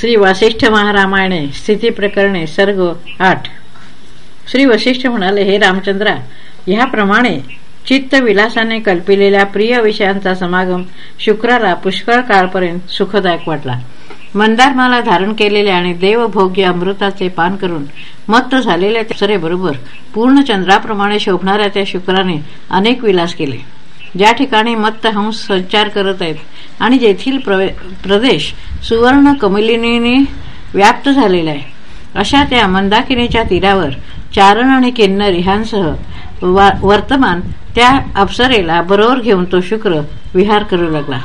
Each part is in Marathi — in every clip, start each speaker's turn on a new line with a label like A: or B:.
A: श्री वासिष्ठ महारामायणे स्थिती प्रकरणे सर्ग आठ. श्री वसिष्ठ म्हणाले हे रामचंद्रा ह्याप्रमाणे चित्त विलासाने कल्पिलेल्या प्रिय विषयांचा समागम शुक्राला पुष्कळ काळपर्यंत सुखदायक वाटला. मंदारमाला धारण केलेले आणि देवभोग्य अमृताचे पान करून मत्त झालेल्या सरेबरोबर पूर्ण चंद्राप्रमाणे शोभणाऱ्या त्या शुक्राने अनेक विलास केले. ज्या ठिकाणी मत्त हंस संचार करत आहेत. आणि जेथील प्रदेश सुवर्ण कमलिनीने व्याप्त झालेला आहे. अशा त्या मंदाकिनीच्या तीरावर चारण आणि किन्नर ह्यांसह वर्तमान त्या अप्सरेला बरोबर घेऊन तो शुक्र विहार करू लागला.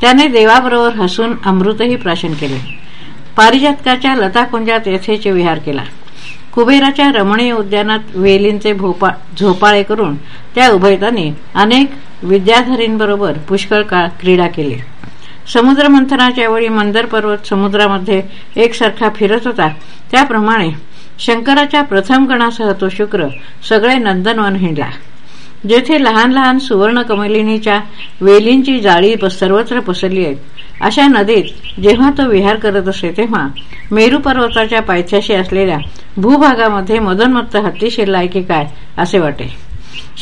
A: त्याने देवाबरोबर हसून अमृतही प्राशन केले. पारिजातकाच्या लताकुंजात येथेचे विहार केला. कुबेराच्या रमणीय उद्यानात वेलींचे भोपा झोपाळे करून त्या उभयतांनी अनेक विद्याधरींबरोबर पुष्कळ काळ क्रीडा केली. समुद्र मंथनाच्या वेळी मंदर पर्वत समुद्रामध्ये एकसारखा फिरत होता. त्याप्रमाणे शंकराच्या प्रथम गणासह तो शुक्र सगळे नंदनवन हिंडला. जेथे लहान लहान सुवर्ण कमलिनीच्या वेलींची जाळी सर्वत्र पसरली आहेत अशा नदीत जेव्हा तो विहार करत असे तेव्हा मेरू पर्वताच्या पायथ्याशी असलेल्या भूभागामध्ये मदनमत्त हत्ती शिरलाय की काय असे वाटे.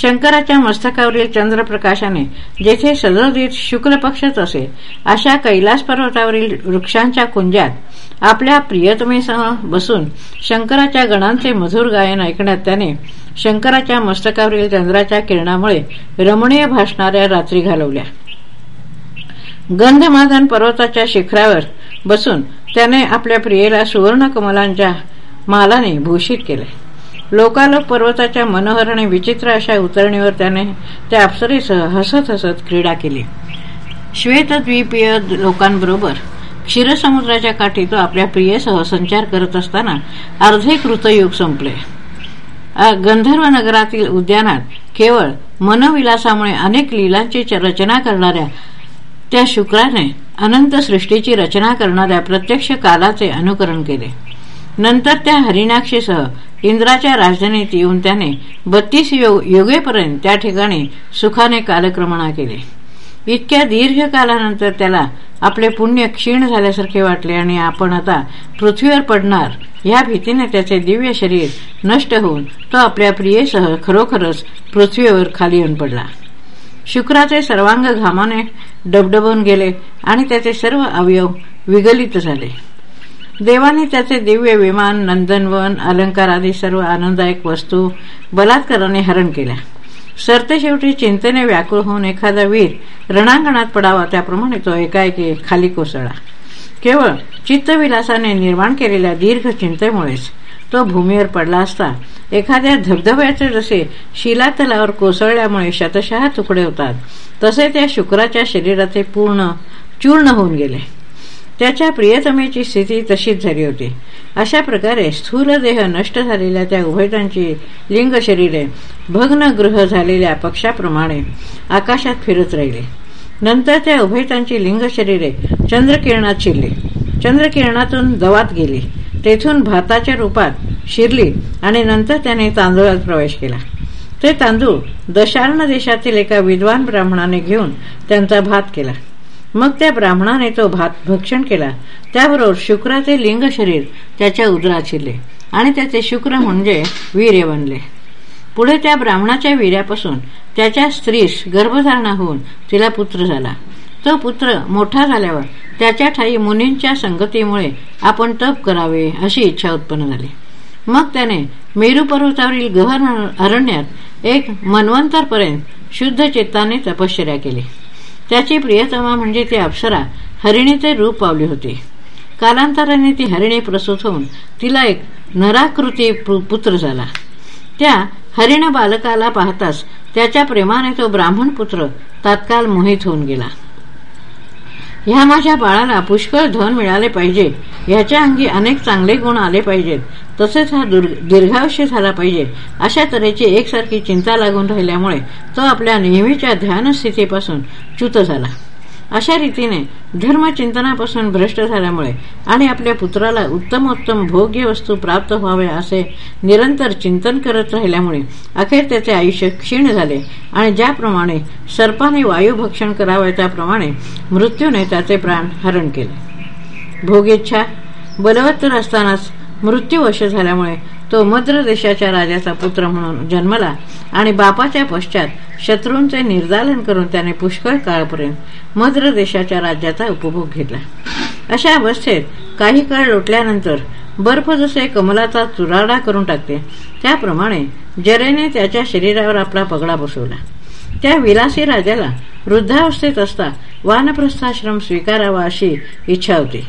A: शंकराच्या मस्तकावरील चंद्रप्रकाशाने जेथे सदोदित शुक्ल पक्षच असे अशा कैलास पर्वतावरील वृक्षांच्या कुंजात आपल्या प्रियतमेसह बसून शंकराच्या गणांचे मधुर गायन ऐकण्यात त्याने शंकराच्या मस्तकावरील चंद्राच्या किरणामुळे रमणीय भासणाऱ्या रात्री घालवल्या. गंधमाधन पर्वताच्या शिखरावर बसून त्याने आपल्या प्रियेला सुवर्ण कमलांच्या मालाने भूषित केले. लोकालोक पर्वताच्या मनोहर आणि विचित्र अशा उतरणीवर त्याने त्या अप्सरेसह हसत हसत क्रीडा केली. श्वेतद्वीपीय लोकांबरोबर क्षीरसमुद्राच्या काठी तो आपल्या प्रियेसह संचार करत असताना अर्धे कृतयुग संपले. गंधर्व नगरातील उद्यानात केवळ मनविलासामुळे अनेक लिलांची रचना करणाऱ्या त्या शुक्राने अनंत सृष्टीची रचना करणाऱ्या प्रत्यक्ष कालाचे अनुकरण केले. नंतर त्या हरिणाक्षीसह इंद्राच्या राजधानीत येऊन त्याने बत्तीस युगेपर्यंत त्या ठिकाणी सुखाने कालक्रमणा केले. इतक्या दीर्घ कालानंतर त्याला आपले पुण्य क्षीण झाल्यासारखे वाटले आणि आपण आता पृथ्वीवर पडणार या भीतीने त्याचे दिव्य शरीर नष्ट होऊन तो आपल्या प्रियेसह खरोखरच पृथ्वीवर खाली येऊन पडला. शुक्राचे सर्वांग घामाने डबडबून गेले आणि त्याचे सर्व अवयव विगलित झाले. देवाने त्याचे दिव्य विमान नंदनवन अलंकार आदी सर्व आनंददायक वस्तू बलात्काराने हरण केल्या. सरतेशेवटी चिंतेने व्याकुळ होऊन एखादा वीर रणांगणात पडावा त्याप्रमाणे तो एकाएकी खाली कोसळला. केवळ चित्तविलासाने निर्माण केलेल्या दीर्घ चिंतेमुळेच तो भूमीवर पडला असता एखाद्या धबधब्याचे जसे शिलातलावर कोसळल्यामुळे शतशः तुकडे होतात तसे त्या शुक्राच्या शरीराचे पूर्ण चूर्ण होऊन गेले. त्याच्या प्रियतमेची स्थिती तशीच झाली होती. अशा प्रकारे स्थूल देह नष्ट झालेल्या त्या उभयतांची लिंग शरीरे भग्न झालेल्या पक्षाप्रमाणे आकाशात फिरत राहिले. नंतर त्या उभयतांची लिंग शरीरे चंद्रकिरणात शिरली. चंद्रकिरणातून दवात गेली. तेथून भाताच्या रूपात शिरली आणि नंतर त्याने तांदूळात प्रवेश केला. ते तांदूळ दशार्ण देशातील एका विद्वान ब्राह्मणाने घेऊन त्यांचा भात केला. मग त्या ब्राह्मणाने तो भात भक्षण केला. त्याबरोबर शुक्राचे लिंग शरीर त्याच्या उदरात शिरले आणि त्याचे शुक्र म्हणजे वीर्य बनले. पुढे त्या ब्राह्मणाच्या वीर्यापासून त्याच्या स्त्रीस गर्भधारणा होऊन तिला पुत्र झाला. तो पुत्र मोठा झाल्यावर त्याच्या ठाई मुनींच्या संगतीमुळे आपण तप करावे अशी इच्छा उत्पन्न झाली. मग त्याने मेरू पर्वतावरील गहन अरण्यात एक मनवंतरपर्यंत शुद्ध चेताने तपश्चर्या केली. त्याची प्रियतमा म्हणजे ती अप्सरा. हरिणीचे रूप पावली होती. कालांतराने ती हरिणी प्रसूत होऊन तिला एक नराकृती पुत्र झाला. त्या हरिण बालकाला पाहताच त्याच्या प्रेमाने तो ब्राह्मण पुत्र तात्काळ मोहित होऊन गेला. ह्या माझ्या बाळाला पुष्कळ धन मिळाले पाहिजे. ह्याच्या अंगी अनेक चांगले गुण आले पाहिजेत. तसेच हा दीर्घायुष्य झाला पाहिजे. अशा तऱ्हेची एकसारखी चिंता लागून राहिल्यामुळे तो आपल्या नेहमीच्या ध्यानस्थितीपासून च्युत झाला. अशा रीतीने धर्मचिंतनापासून भ्रष्ट झाल्यामुळे आणि आपल्या पुत्राला उत्तमोत्तम भोग्य वस्तू प्राप्त व्हावे असे निरंतर चिंतन करत राहिल्यामुळे अखेर त्याचे आयुष्य क्षीण झाले आणि ज्याप्रमाणे सर्पाने वायुभक्षण करावे त्याप्रमाणे मृत्यूने त्याचे प्राण हरण केले. भोगेच्छा बलवत्तर असतानाच मृत्यूवश झाल्यामुळे तो मद्र देशाच्या राजाचा पुत्र म्हणून जन्मला आणि बापाच्या पश्चात शत्रूंचे निर्दालन करून त्याने पुष्कळ काळपर्यंत मद्र देशाच्या राज्याचा उपभोग घेतला. अशा अवस्थेत काही काळ लोटल्यानंतर बर्फ जसे कमलाचा चुराडा करून टाकते त्याप्रमाणे जरेने त्याच्या शरीरावर आपला पगडा बसवला. त्या विलासी राजाला वृद्धावस्थेत असता वानप्रस्थाश्रम स्वीकारावा अशी इच्छा होती.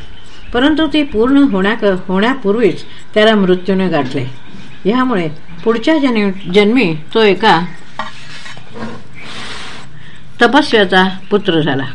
A: परंतु ती पूर्ण होण्या होण्यापूर्वीच त्याला मृत्यूने गाठले. यामुळे पुढच्या जन्मी तो एका तपस्व्याचा पुत्र झाला.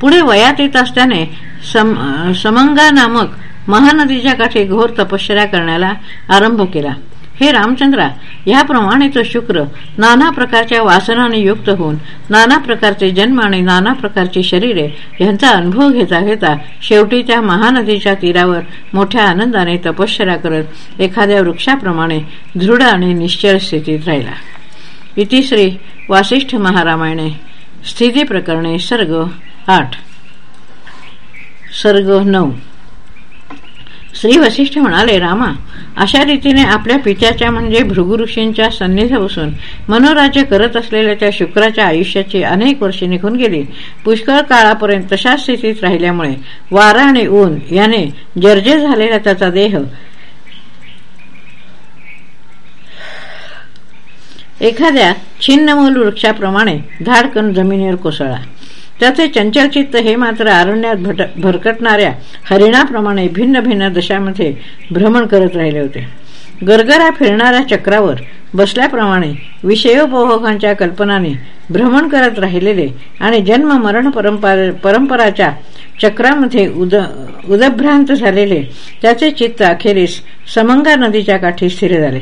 A: पुढे वयात येत असल्याने सम, समंगा नामक महानदीच्या काठी घोर तपश्चर्या करण्याला आरंभ केला. हे रामचंद्रा याप्रमाणे तो शुक्र नाना प्रकारच्या वासनाने युक्त होऊन नाना प्रकारचे जन्म आणि नाना प्रकारची शरीरे यांचा अनुभव घेता घेता शेवटी त्या महानदीच्या तीरावर मोठ्या आनंदाने तपश्चर्या करत एखाद्या वृक्षाप्रमाणे दृढ आणि निश्चल स्थितीत राहिला. इतिश्री वासिष्ठ महारामायणे स्थिती प्रकरणे सर्ग आठ. सर्ग नऊ. श्री वशिष्ठ म्हणाले रामा अशा रीतीने आपल्या पित्याच्या म्हणजे भृगुऋषींच्या सन्निध बसून मनोराज्य करत असलेल्या त्या शुक्राच्या आयुष्याची अनेक वर्षे निघून गेली. पुष्कळ काळापर्यंत तशा स्थितीत राहिल्यामुळे वारा आणि ऊन याने जर्जे झालेला त्याचा देह एखाद्या छिन्नमूल वृक्षाप्रमाणे धाडकन जमिनीवर कोसळला. त्याचे चंचलचित्त हे मात्र अरण्यात भरकटणाऱ्या हरिणाप्रमाणे भिन्न भिन्न दशामध्ये भ्रमण करत राहिले होते. गरगरा फिरणाऱ्या चक्रावर बसल्याप्रमाणे विषयोपभोगांच्या कल्पनाने भ्रमण करत राहिलेले आणि जन्म मरण परंपराच्या चक्रामध्ये उद उदभ्रांत झालेले त्याचे चित्त अखेरीस समंगा नदीच्या काठी स्थिर झाले.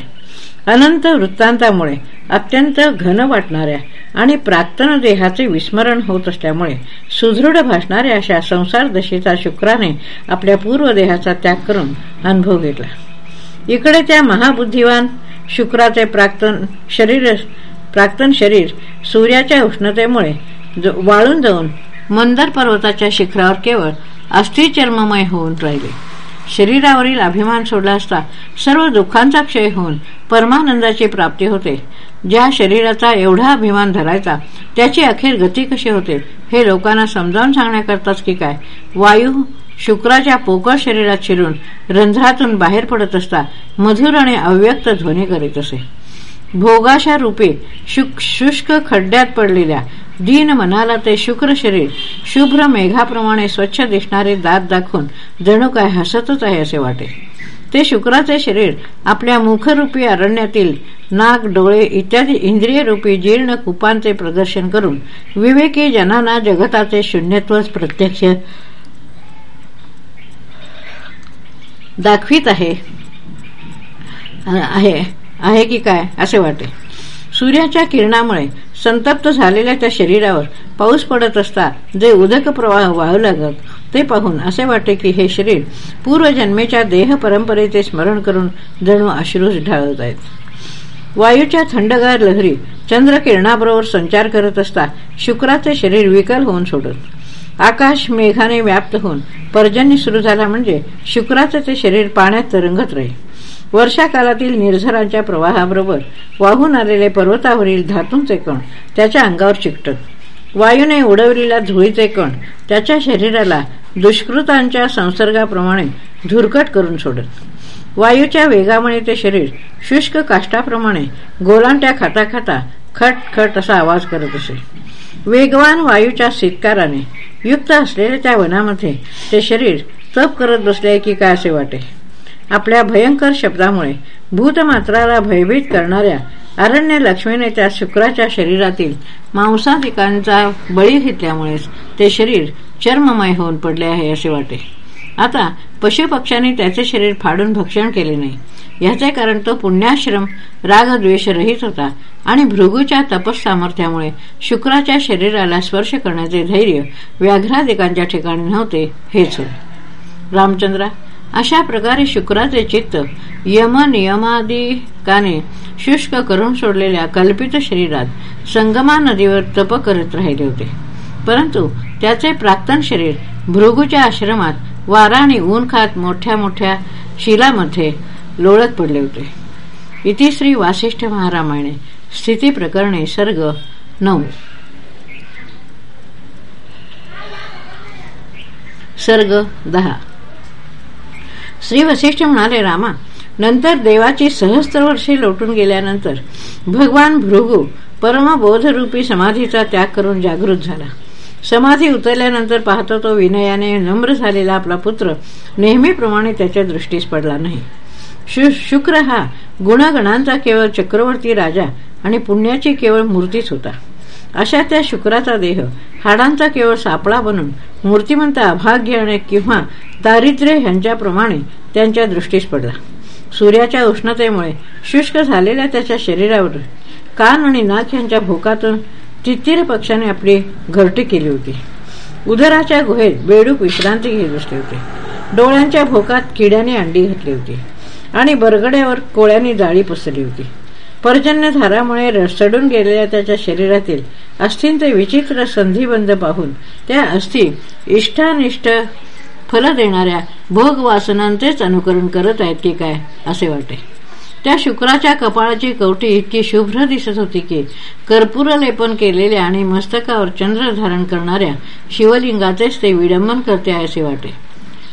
A: अनंत वृत्तांतामुळे अत्यंत घन वाटणाऱ्या आणि प्राक्तन देहाचे विस्मरण होत असल्यामुळे सुदृढ भासणाऱ्या अशा संसार दशेचा शुक्राने आपल्या पूर्व देहाचा त्याग करून अनुभव घेतला. इकडे त्या महाबुद्धिवान शुक्राचे प्राक्तन शरीर प्राक्तन शरीर सूर्याच्या उष्णतेमुळे वाळून जाऊन मंदर पर्वताच्या शिखरावर केवळ अस्थिचर्ममय होऊन राहिले. शरीरावरील अभिमान सोडला असता सर्व दुःखांचा क्षय होऊन परमानंदाची प्राप्ती होते. ज्या शरीराचा एवढा अभिमान धरायचा त्याची अखेर गती कशी होते हे लोकांना समजावून सांगण्याकरताच की काय? वायू शुक्राच्या पोकळ शरीरात शिरून रंध्रातून बाहेर पडत असता मधुर आणि अव्यक्त ध्वनी करीत असे. भोगाशा रूपे शुष्क खड्ड्यात पडलेल्या दीन मनाला ते शुक्र शरीर शुभ्र मेघाप्रमाणे स्वच्छ दिसणारे दात दाखवून जणू काय हसतच आहे असे वाटे. ते शुक्राचे शरीर आपल्या मुखरूपी अरण्यातील नाक डोळे इत्यादी इंद्रियरूपी जीर्ण कुपांचे प्रदर्शन करून विवेकी जनांना जगताचे शून्यत्व प्रत्यक्ष दाखवित आहे. आहे आहे की काय असे वाटे. सूर्याच्या किरणामुळे संतप्त झालेल्या त्या शरीरावर पाऊस पडत असता जे उदक प्रवाह वाहू लागत ते पाहून असे वाटे की हे शरीर पूर्वजन्मेच्या देह परंपरेचे स्मरण करून जणू अश्रूस ढाळत आहेत. वायूच्या थंडगार लहरी चंद्रकिरणाबरोबर संचार करत असता शुक्राचे शरीर विकल होऊन सोडत. आकाश मेघाने व्याप्त होऊन पर्जन्य सुरू झाला म्हणजे शुक्राचे ते शरीर पाण्यात तरंगत राहील. वर्षाकालातील निर्झरांच्या प्रवाहाबरोबर वाहून आलेले पर्वतावरील धातूंचे कण त्याच्या अंगावर चिकटत. वायूने उडवलेला धुळीचे कण त्याच्या शरीराला दुष्कृतांच्या संसर्गाप्रमाणे धुरकट करून सोडत. वायूच्या वेगामुळे ते शरीर शुष्क काष्टाप्रमाणे गोलांट्या खाता खाता खट खट असा आवाज करत असे. वेगवान वायूच्या शितकाराने युक्त असलेल्या त्या वनामध्ये ते शरीर तप करत बसले की काय असे वाटे? आपल्या भयंकर शब्दामुळे भूतमात्राला भयभीत करणाऱ्या अरण्य लक्ष्मीने त्या शुक्राच्या शरीरातील मांसाधिकांचा बळी घेतल्यामुळेच ते शरीर चर्ममय होऊन पडले आहे असे वाटे. आता पशुपक्ष्यांनी त्याचे शरीर फाडून भक्षण केले नाही. याचे कारण तो पुण्याश्रम रागद्वेषरहित होता आणि भृगूच्या तपससामर्थ्यामुळे शुक्राच्या शरीराला स्पर्श करण्याचे धैर्य व्याघ्रादिकांच्या ठिकाणी नव्हते हेच होते रामचंद्रा अशा प्रकारे शुक्राचे चित्त यम नियमादिकाने शुष्क करून सोडलेल्या कल्पित शरीरात संगमा नदीवर तप करत राहिले होते. परंतु त्याचे प्राक्तन शरीर भृगूच्या आश्रमात वारा आणि ऊन खात मोठ्या मोठ्या शिलामध्ये लोळत पडले होते. इतिश्री वासिष्ठ महारामायणे स्थिती प्रकरणे सर्ग नऊ. सर्ग दहा. श्री वशिष्ठ म्हणाले रामा नंतर देवाची सहस्त्र वर्षे लोटून गेल्यानंतर भगवान भृगू परमबोधरूपी समाधीचा त्याग करून जागृत झाला. समाधी उतरल्यानंतर पाहतो तो विनयाने नम्र झालेला आपला पुत्र नेहमीप्रमाणे त्याच्या दृष्टीस पडला नाही. शुक्र हा गुणगणांचा केवळ चक्रवर्ती राजा आणि पुण्याची केवळ मूर्तीच होता. अशा त्या शुक्राचा देह. हाडांचा केवळ सापळा बनून मूर्तिमंत अभाग्य आणि किंवा दारिद्र्य ह्यांच्याप्रमाणे त्यांच्या दृष्टीस पडला. सूर्याच्या उष्णतेमुळे शुष्क झालेल्या त्याच्या शरीरावर कान आणि नाक यांच्या भोकातून तित्तीर पक्षाने आपली घरटी केली होती. उदराच्या गुहेत बेडूक विश्रांती घेत असले होते. डोळ्यांच्या भोकात किड्याने अंडी घातली होती. आणि बरगड्यावर कोळ्याने जाळी पसरली होती. पर्जन्य धारामुळे सडून गेलेल्या त्याच्या शरीरातील अस्थींचे विचित्र संधिबंध पाहून त्या अस्थी इष्टानिष्ट फल देणाऱ्या भोग वासनांचेच अनुकरण करत आहेत की काय असे वाटे. त्या शुक्राच्या कपाळाची कवटी इतकी शुभ्र दिसत होती की कर्पूर लेपन केलेल्या आणि मस्तकावर चंद्र धारण करणाऱ्या शिवलिंगाचेच ते विडंबन करते असे वाटे.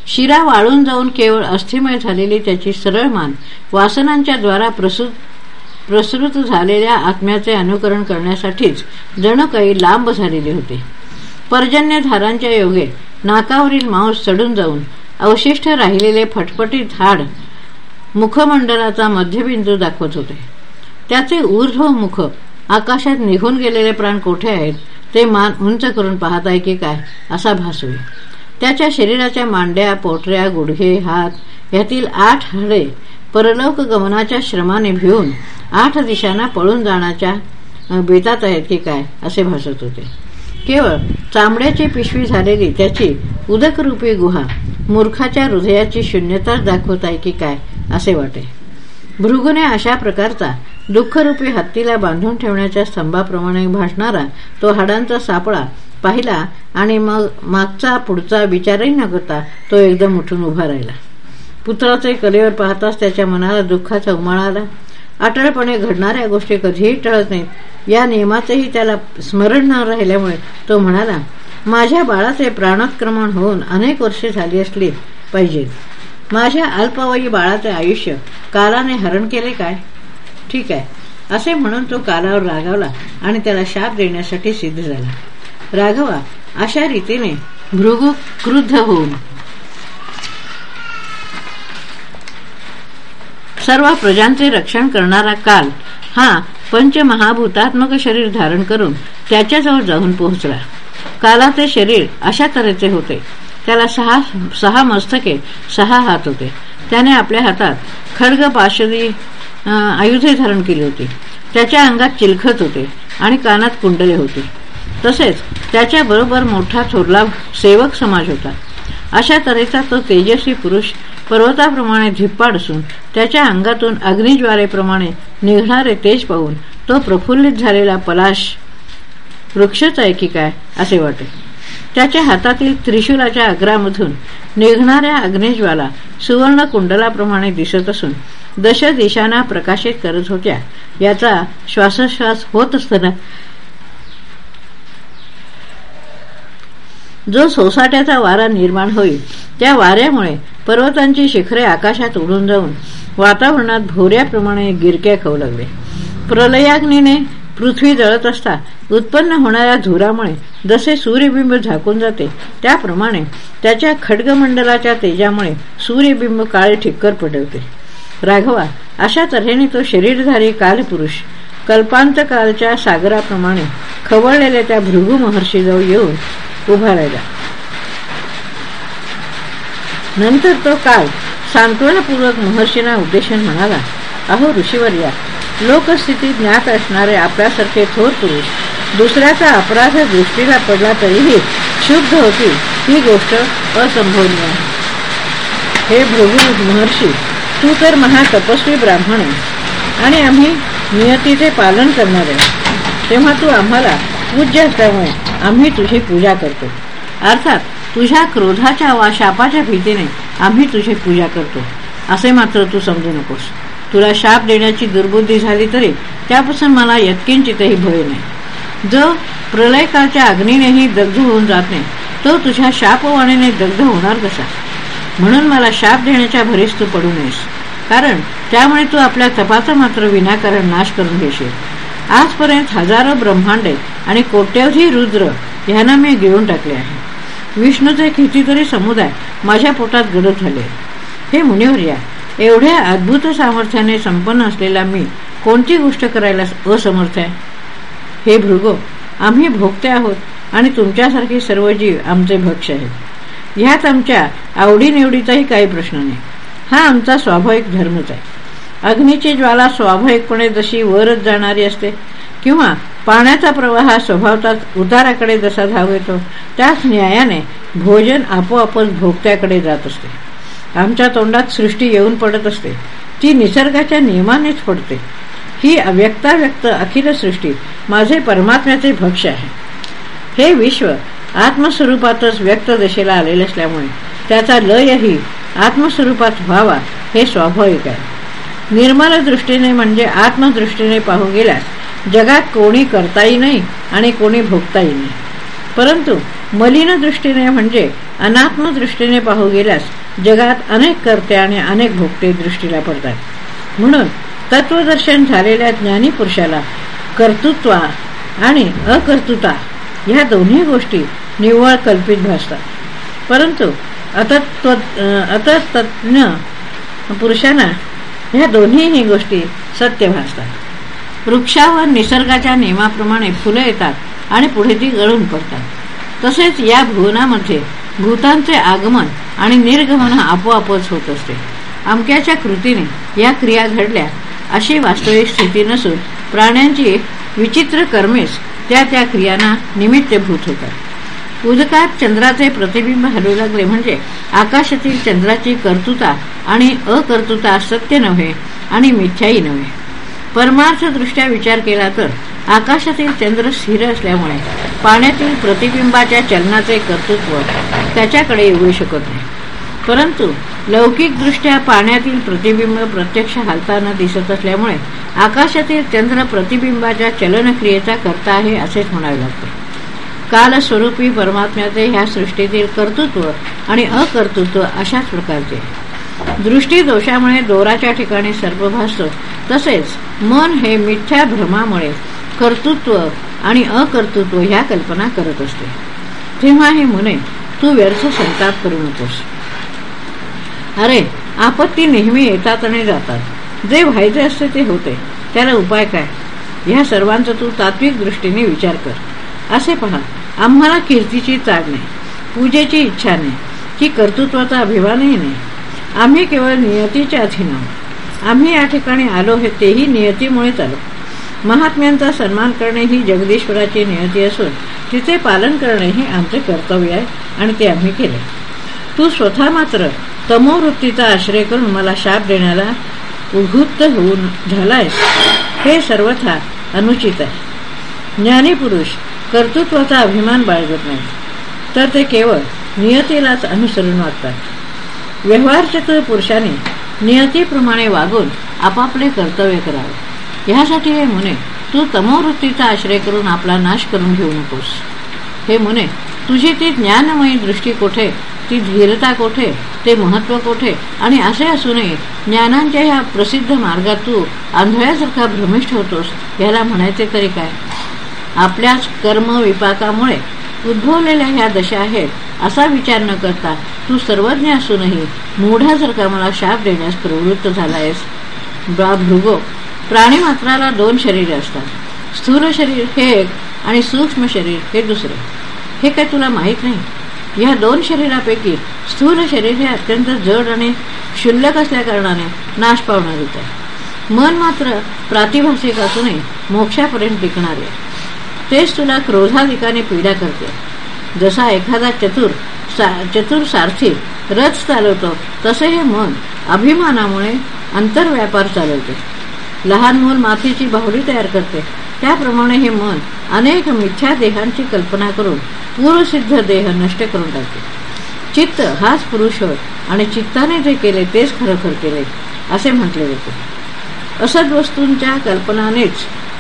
A: शिरा वाळून जाऊन केवळ अस्थिमय झालेली त्याची सरळ मान वासनांच्या द्वारा प्रसूत प्रसृत झालेल्या आत्म्याचे अनुकरण करण्यासाठीच जण काही लांब झालेले होते. पर्जन्य धारांच्या योगे नाकावरील मांस चढून जाऊन अवशिष्ट राहिलेले फटफटीत हाड मुखमंडलाचा मध्यबिंदू दाखवत होते. त्याचे ऊर्ध्व मुख आकाशात निघून गेलेले प्राण कोठे आहेत ते मान उंच करून पाहत आहे की काय असा भास होईल त्याच्या शरीराच्या मांड्या पोटऱ्या गुडघे हात यातील आठ हाडे परलोक गमनाच्या श्रमाने भिवून आठ दिशांना पळून जाण्याच्या बेतात आहेत की काय असे भासत होते. केवळ चांबड्याची पिशवी झालेली त्याची उदकरूपी गुहा मूर्खाच्या हृदयाची शून्यताच दाखवत आहे की काय असे वाटे. भृगुने अशा प्रकारचा दुःखरूपी हत्तीला बांधून ठेवण्याच्या स्तंभाप्रमाणे भासणारा तो हाडांचा सापळा पाहिला आणि मग मागचा पुढचा विचारही न करता तो एकदम उठून उभा राहिला. पुत्राचे कलेवर पाहताच त्याच्या मनाला दुःखाचा उमाळा आला. अटळपणे घडणाऱ्या गोष्टी कधीही टळत नाहीत. या नियमाचेही त्याला स्मरण न राहिल्यामुळे तो म्हणाला माझ्या बाळाचे प्राणक्रमण होऊन अनेक वर्षे झाली असली पाहिजेत माझ्या अल्पवयी बाळाचे आयुष्य कालाने हरण केले काय? ठीक आहे. असे म्हणून तो कालावर रागावला आणि त्याला शाप देण्यासाठी सिद्ध झाला. राघवा अशा रीतीने भृगू क्रुद्ध होऊन सर्व प्रजांचे रक्षण करणारा काल हा पंचमहाभूतात्मक शरीर धारण करून त्याच्याजवळ जाऊन पोहोचला. कालाचे शरीर अशा तऱ्हेचे होते. त्याला सहा सहा मस्तके सहा हात होते. त्याने आपल्या हातात खडग पाशदी आयुधे धारण केली होती. त्याच्या अंगात चिलखत होते आणि कानात कुंडले होते. तसेच त्याच्याबरोबर मोठा थोरला सेवक समाज होता. अशा तऱ्हेचा तो तेजस्वी पुरुष पर्वताप्रमाणे धिप्पाड असून त्याच्या अंगातून अग्निज्वारेप्रमाणे निघणारे तेज पाहून तो प्रफुल्लित झालेला पलाश वृक्षच आहे की काय? असे वाटे. त्याच्या हातातील त्रिशूलाच्या अग्रामधून निघणाऱ्या अग्निज्वाला सुवर्ण कुंडलाप्रमाणे दिसत असून दश दिशांना प्रकाशित करत होत्या. याचा श्वासोश्वास होत असताना जो सोसाट्याचा वारा निर्माण होईल त्या वाऱ्यामुळे पर्वतांची शिखरे आकाशात उडून जाऊन वातावरणात भोऱ्याप्रमाणे गिरक्या खाऊ लागले. प्रलयाग्नीने पृथ्वी जळत असता उत्पन्न होणाऱ्या धुरामुळे जसे सूर्यबिंब झाकून जाते त्याप्रमाणे त्याच्या खडगमंडलाच्या तेजामुळे सूर्यबिंब काळे ठिक्कर पडवते. राघवा अशा तऱ्हेने तो शरीरधारी कालपुरुष कल्पांत कालच्या सागराप्रमाणे खवळलेल्या त्या भृगू महर्षीजवळ येऊन उभा राहिला. नंतर तो काल सांत्वनपूर्वक महर्षींना उद्देशन म्हणाला अहो ऋषीवर्या लोकस्थिती ज्ञात असणारे आपल्यासारखे थोर पुरुष दुसऱ्याचा अपराध दृष्टीला पडला तरीही शुद्ध होती ही गोष्ट असंभवनीय आहे. हे भृगु महर्षी तू तर महातपस्वी ब्राह्मण आहे आणि आम्ही नियतीचे पालन करणार आहे. तेव्हा तू आम्हाला पूज्य असल्यामुळे आम्ही तुझी पूजा करतो. अर्थात तुझ्या क्रोधाच्या वा शापाच्या भीतीने आम्ही तुझी पूजा करतो. असे मात्र तू समजू नकोस. तुला शाप देण्याची दुर्बुद्धी झाली तरी त्यापासून मला यत्किंचितही भय नाही. जो प्रलयकाळच्या अग्नीनेही दग्ध होऊन जात नाही तो तुझ्या शापवाणीने दग्ध होणार कसा? म्हणून मला शाप देण्याच्या भरीस तू पडू नयेस. कारण त्यामुळे तू आपल्या तपाचा मात्र विनाकारण नाश करून घेशील. आजपर्यंत हजारो ब्रह्मांडे आणि कोट्यवधी रुद्र ह्यांना मी गिळून टाकले आहे. विष्णूचे कितीतरी समुदाय माझ्या पोटात गडद झाले. हे मुनिवर्या एवढ्या अद्भुत सामर्थ्याने संपन्न असलेला मी कोणती गोष्ट करायला असमर्थ आहे? हे भृगो आम्ही भोगते आहोत आणि तुमच्यासारखे सर्व जीव आमचे भक्ष आहेत. ह्यात आमच्या आवडीनिवडीचाही काही प्रश्न नाही. हा आमचा स्वाभाविक धर्मच आहे. अग्नीची ज्वाला स्वाभाविकपणे जशी वरच जाणारी असते किंवा पाण्याचा प्रवाह स्वभावताच उताराकडे जसा धाव येतो त्याच न्यायाने भोजन आपोआपच भोगत्याकडे जात असते. आमच्या तोंडात सृष्टी येऊन पडत असते. ती निसर्गाच्या नियमानेच पडते. ही अव्यक्ताव्यक्त अखिल सृष्टी माझे परमात्म्याचे भक्ष आहे. हे विश्व आत्मस्वरूपातच व्यक्त दशेला आलेले असल्यामुळे त्याचा लयही आत्मस्वरूपात व्हावा हे स्वाभाविक आहे. निर्मल दृष्टीने म्हणजे आत्मदृष्टीने पाहू गेल्यास जगात कोणी करताही नाही आणि कोणी भोगताही नाही. परंतु मलिन दृष्टीने म्हणजे अनात्मदृष्टीने पाहू गेल्यास जगात अनेक कर्ते आणि अनेक भोगते दृष्टीला पडतात. म्हणून तत्वदर्शन झालेल्या ज्ञानी पुरुषाला कर्तृत्वा आणि अकर्तृता ह्या दोन्ही गोष्टी निव्वळ कल्पित भासतात. परंतु अतत्ज्ञ पुरुषांना ह्या दोन्हीही गोष्टी सत्य भासतात. वृक्षावर निसर्गाच्या नियमाप्रमाणे फुलं येतात आणि पुढे ती गळून पडतात. तसेच या भुवनामध्ये भूतांचे आगमन आणि निर्गमन आपोआपच होत असते. अमक्याच्या कृतीने या क्रिया घडल्या अशी वास्तविक स्थिती नसून प्राण्यांची विचित्र कर्मेस त्या त्या क्रियांना निमित्तभूत होतात. उदकात चंद्राचे प्रतिबिंब हलू लागले म्हणजे आकाशातील चंद्राची कर्तुता आणि अकर्तुता सत्य नव्हे आणि मिथ्याही नव्हे. परमार्थदृष्ट्या विचार केला तर आकाशातील चंद्र स्थिर असल्यामुळे पाण्यातील प्रतिबिंबाच्या चलनाचे कर्तृत्व त्याच्याकडे येऊ शकत नाही. परंतु लौकिकदृष्ट्या पाण्यातील प्रतिबिंब प्रत्यक्ष हालताना दिसत असल्यामुळे आकाशातील चंद्र प्रतिबिंबाच्या चलनक्रियेचा करता आहे असेच म्हणावे लागते. कालस्वरूपी परमात्म्याचे ह्या सृष्टीतील कर्तृत्व आणि अकर्तृत्व अशाच प्रकारचे दृष्टी दोषामुळे दोराच्या ठिकाणी सर्प भासतो तसेच मन हे मिथ्या भ्रमामुळे कर्तृत्व आणि अकर्तृत्व ह्या कल्पना करत असते. तेव्हा हे मुने तू व्यर्थ संताप करू नकोस. अरे आपत्ती नेहमी येतात आणि जातात. जे व्हायचे असते ते होते. त्याला उपाय काय? ह्या सर्वांचा तू तात्विक दृष्टीने विचार कर. असे पहा आम्हाला कीर्तीची चाड नाही पूजेची इच्छा नाही की कर्तृत्वाचा अभिमानही नाही. आम्ही केवळ नियतीच्या अधीन आहोत. आम्ही या ठिकाणी आलो हे तेही नियतीमुळेच आलो महात्म्यांचा सन्मान करणे ही जगदीश्वराची नियती असून तिचे पालन करणे हे आमचे कर्तव्य आहे आणि ते आम्ही केले. तू स्वतः मात्र तमोवृत्तीचा आश्रय करून मला शाप देण्याला उभुत्त होऊन झालायस. हे सर्वथा अनुचित आहे. ज्ञानीपुरुष कर्तृत्वाचा अभिमान बाळगत नाही. तर ते केवळ नियतीलाच अनुसरून वागतात. व्यवहारचतुर पुरुषाने नियतीप्रमाणे वागून आपापले कर्तव्य करावे. ह्यासाठी हे मुने तू तमोवृत्तीचा आश्रय करून आपला नाश करून घेऊ नकोस. हे मुने तुझी ती ज्ञानमयी दृष्टी कोठे ती धीरता कोठे ते महत्त्व कोठे आणि असे असूनही ज्ञानांच्या ह्या प्रसिद्ध मार्गात तू आंधळ्यासारखा भ्रमिष्ठ होतोस याला म्हणायचे तरी काय? आपल्याच कर्म विपाकामुळे उद्भवलेल्या ह्या दशा आहेत असा विचार न करता तू सर्वज्ञ असूनही मूढासारखा मला शाप देण्यास प्रवृत्त झालायस बा भृगो प्राणी मात्राला दोन शरीर असतात स्थूल शरीर हे एक आणि सूक्ष्म शरीर हे दुसरे. हे काय तुला माहीत नाही? या दोन शरीरापैकी स्थूल शरीर हे अत्यंत जड आणि क्षुल्लक असल्या कारणाने नाश पावणार आहे मन मात्र प्रातिभाषिक असूनही मोक्षापर्यंत टिकणारे. तेच तुला क्रोधाधिकाने पीडा करते. जसा एखादा चतुर सा चतुर सारथी रथ चालवतो तसे हे मन अभिमानामुळे आंतरव्यापार चालवते. लहान मूल मातीची बाहुली तयार करते. त्याप्रमाणे हे मन अनेक मिथ्या देहांची कल्पना करून पूर्वसिद्ध देह नष्ट करून टाकते. चित्त हाच पुरुष होय आणि चित्ताने जे केले तेच खरोखर केले असे म्हटले जाते. असद वस्तूंच्या कल्पनानेच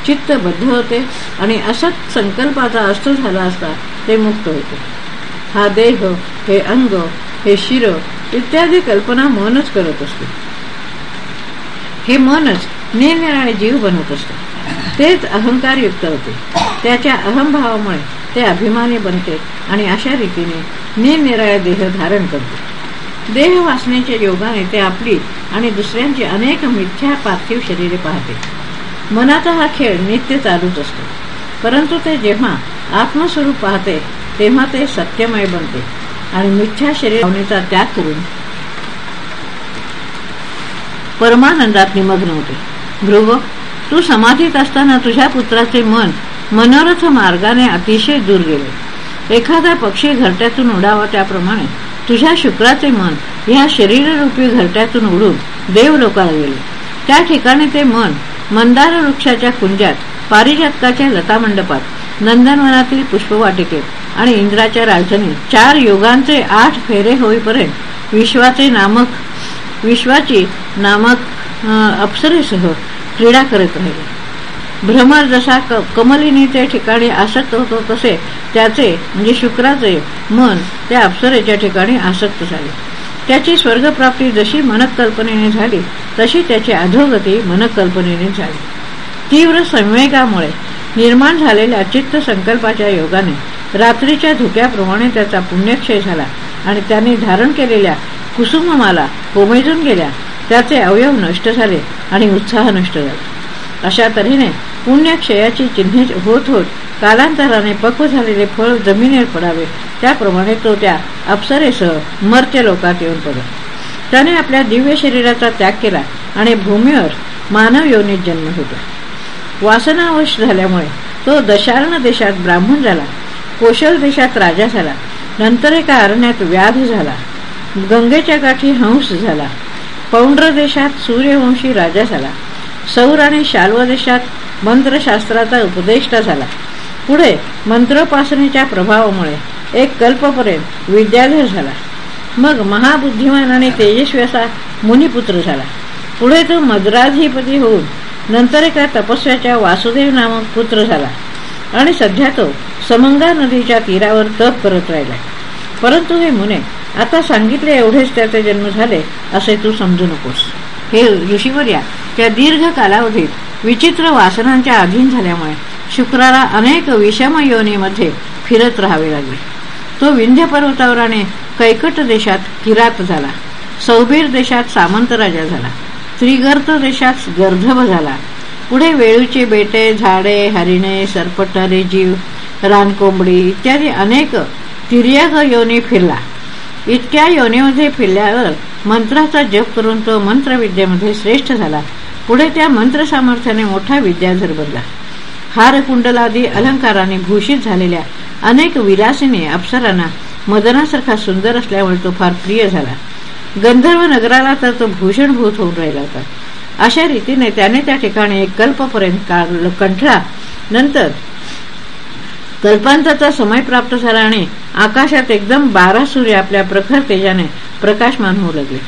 A: चित्त बद्ध होते आणि असत संकल्पाचा अस्त झाला असता ते मुक्त होते. हा देह हे अंग हे शिर इत्यादी कल्पना मनच करत असते. हे मनच निरनिराळे जीव बनवत असते. तेच अहंकार युक्त होते. त्याच्या अहंभावामुळे ते अभिमानी बनते आणि अशा रीतीने निरनिराळे देह धारण करते. देह वासनेच्या योगाने ते आपली आणि दुसऱ्यांची अनेक मिथ्या पार्थिव शरीरे पाहते. मनाचा हा खेळ नित्य चालूच असतो. परंतु ते जेव्हा आत्मस्वरूप पाहते तेव्हा ते सत्यमय बनते आणि मिथ्या शरीर भावनेचा त्याग करून परमानंदात निमग्न होते. ध्रुव तू समाधीत असताना तुझ्या पुत्राचे मन मनोरथ मार्गाने अतिशय दूर गेले. एखादा पक्षी घरट्यातून उडावा त्याप्रमाणे तुझ्या शुक्राचे मन ह्या शरीररूपी घरट्यातून उडून देवलोकाला गेले. त्या ठिकाणी ते मन मंदार वृक्षाच्या कुंजात पारिजातकाच्या लतामंडपात नंदनवनातील पुष्पवाटिकेत आणि इंद्राच्या राजधानीत चार युगांचे आठ फेरे होईपर्यंत विश्वाचे नामक विश्वाची नामक अप्सरेसह क्रीडा करत राहिले. भ्रमर जसा कमलिनी त्या ठिकाणी आसक्त होतो तसे त्याचे म्हणजे शुक्राचे मन त्या अप्सरेच्या ठिकाणी आसक्त झाले. त्याची स्वर्गप्राप्ती जशी मनकल्पनेने झाली तशी त्याची अधोगती मनकल्पनेने झाली. तीव्र संवेगामुळे निर्माण झालेल्या चित्त संकल्पाच्या योगाने रात्रीच्या धुक्याप्रमाणे त्याचा पुण्यक्षय झाला आणि त्याने धारण केलेल्या कुसुममाला कोमेजून गेल्या. त्याचे अवयव नष्ट झाले आणि उत्साह नष्ट झाला. अशा तऱ्हेने पुण्यक्षयाची चिन्हे होत होत कालांतराने पक्व झालेले फळ जमिनीवर पडावे त्याप्रमाणे तो त्या अप्सरेसह मर्त्य लोकात येऊन पडत त्याने आपल्या दिव्य शरीराचा त्याग केला आणि भूमीवर मानव योनीत जन्म होतो वासनावश झाल्यामुळे तो दशार्ण देशात ब्राह्मण झाला कोशल देशात राजा झाला नंतर एका अरण्यात व्याध झाला गंगेच्या काठी हंस झाला पौंड्र देशात सूर्यवंशी राजा झाला सौर आणि शाल्व देशात मंत्रशास्त्राचा उपदेष्टा झाला. पुढे मंत्रोपासनेच्या प्रभावामुळे एक कल्पपर्यंत विद्याधर झाला. मग महाबुद्धिमान आणि तेजस्वी असा मुनिपुत्र झाला. पुढे तो मद्राधिपती होऊन नंतर एका तपस्याच्या वासुदेव नामक पुत्र झाला. आणि सध्या तो समंगा नदीच्या तीरावर तप करत राहिला. परंतु हे मुने आता सांगितले एवढेच त्याचे जन्म झाले असे तू समजू नकोस. हे ऋषीवर्या त्या दीर्घ कालावधीत विचित्र वासनांच्या अधीन झाल्यामुळे शुक्राला अनेक विषम योनीमध्ये फिरत राहावे लागले. तो विंध्य पर्वतावराने कैकट देशात किरात झाला. सौबीर देशात सामंत राजा झाला. त्रिगर्त देशात गर्धभ झाला. पुढे वेळूचे बेटे झाडे हरिणे सरपटारे जीव रानकोंबडी इत्यादी अनेक तिर्यक योनी फिरला. इतक्या योनीमध्ये फिरल्यावर मंत्राचा जप करून तो मंत्रविद्येमध्ये श्रेष्ठ झाला. पुढे त्या मंत्र सामर्थ्याने मोठा विद्याधर बनला. हार कुंडलादी अलंकाराने भूषित झालेल्या अनेक विलासीने अप्सरांना मदनासारखा सुंदर असल्यामुळे तो फार प्रिय झाला. गंधर्व नगराला तर तो भूषणभूत होऊन राहिला होता. अशा रीतीने त्याने त्या ठिकाणी एक कल्पपर्यंत कंठला नंतर कल्पांताचा समय प्राप्त झाला आणि आकाशात एकदम बारा सूर्य आपल्या प्रखर तेजाने प्रकाशमान होऊ लागले.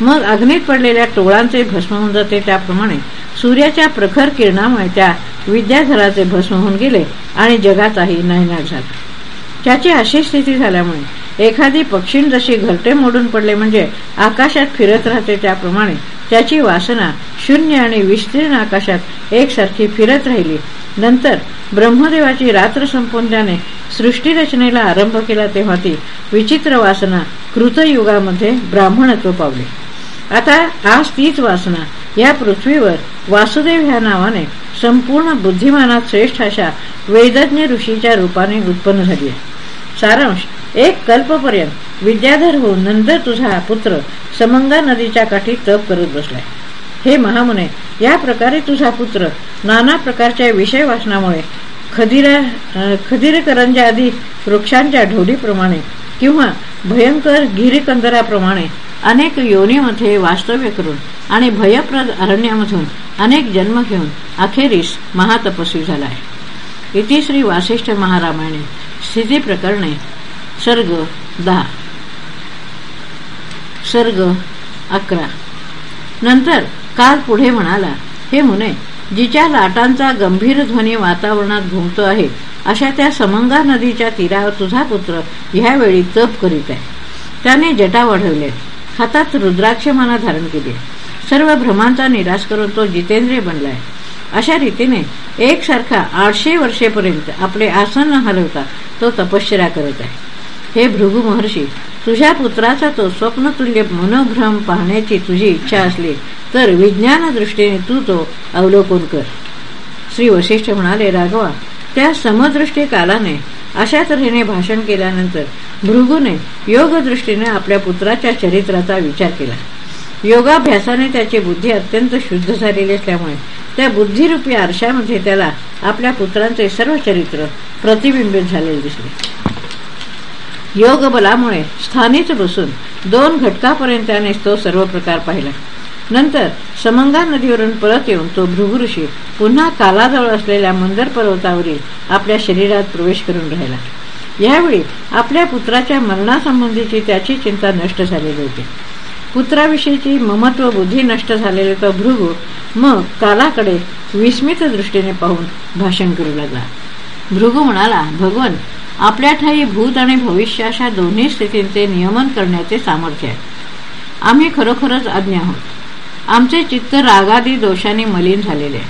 A: मग अग्नीत पडलेल्या टोळांचे भस्म होऊन जाते त्याप्रमाणे सूर्याच्या प्रखर किरणामुळे त्या विद्याधराचे भस्म होऊन गेले आणि जगाचाही नायनाट झाला. त्याची अशी स्थिती झाल्यामुळे एखादी पक्षीण जशी घरटे मोडून पडले म्हणजे आकाशात फिरत राहते त्याप्रमाणे त्याची वासना शून्य आणि विस्तीर्ण आकाशात एकसारखी फिरत राहिली. नंतर ब्रह्मदेवाची रात्र संपून त्याने सृष्टीरचनेला आरंभ केला तेव्हा ती विचित्र वासना कृतयुगामध्ये ब्राह्मणत्व पावले. आता आज तीच वासना या पृथ्वीवर वासुदेव ह्या नावाने संपूर्ण बुद्धिमानात श्रेष्ठ अशा वेदज्ञ ऋषीच्या रूपाने उत्पन्न झाली आहे. सारांश एक कल्पपर्यंत विद्याधर होऊन नंतर तुझा पुत्र समंगा नदीच्या काठी तप करत बसलाय. हे महामुने या प्रकारे तुझा पुत्र नाना प्रकारच्या विषय वाचनामुळे खदिरा खदिरकरंजा आदी वृक्षांच्या ढोलीप्रमाणे किंवा भयंकर गिरीकंदराप्रमाणे अनेक योनीमध्ये वास्तव्य करून आणि भयप्रद अरण्यामधून अनेक जन्म घेऊन अखेरीस महातपस्वी झाला आहे इति श्री वासिष्ठ महारामायणे. स्थिती प्रकरणे सर्ग दहा. सर्ग अकरा. नंतर काल पुढे म्हणाला हे मुने जिच्या लाटांचा गंभीर ध्वनी वातावरणात घुमतो आहे अशा त्या समंगा नदीच्या तीरावर तुझा पुत्र ह्यावेळी तप करीत आहे. त्याने जटा वाढवले. हातात रुद्राक्षमाना धारण केली. सर्व भ्रमांचा निराश करून तो जितेंद्रिय बनलाय. अशा रीतीने एकसारखा आठशे वर्षेपर्यंत आपले आसन न हलवता तो तपश्चर्या करत आहे. हे भृगु महर्षी तुझ्या पुत्राचा तो स्वप्नतुल्य मनोभ्रम पाहण्याची तुझी इच्छा असली तर विज्ञान दृष्टीने तू तो अवलोकन कर. श्री वशिष्ठ म्हणाले राघवा त्या समदृष्टी कालाने अशा तऱ्हेने भाषण केल्यानंतर भृगूने योगदृष्टीने आपल्या पुत्राच्या चरित्राचा विचार केला. योगाभ्यासाने त्याची बुद्धी अत्यंत शुद्ध झालेली असल्यामुळे त्या बुद्धिरूपी आरशामध्ये त्याला आपल्या पुत्रांचे सर्व चरित्र प्रतिबिंबित झालेले दिसले. योग बलामुळे स्थानीच बसून दोन घटकापर्यंत त्याने तो सर्व प्रकार पाहिला. नंतर समंगा नदीवरून परत येऊन तो भृगुऋषी पुन्हा कालाजवळ असलेल्या मंदर पर्वतावरील आपल्या शरीरात प्रवेश करून राहिला. यावेळी आपल्या पुत्राच्या मरणासंबंधीची त्याची चिंता नष्ट झालेली होती. पुत्राविषयीची ममत्व बुद्धी नष्ट झालेले तो भृगू मग कालाकडे विस्मित दृष्टीने पाहून भाषण करू लागला. भृगू म्हणाला भगवान आपल्या ठाई भूत आणि भविष्य अशा दोन्ही स्थितींचे नियमन करण्याचे सामर्थ्य आहे. आम्ही खरोखरच आज्ञा आहोत. आमचे चित्त रागादी दोषांनी मलिन झालेले आहे.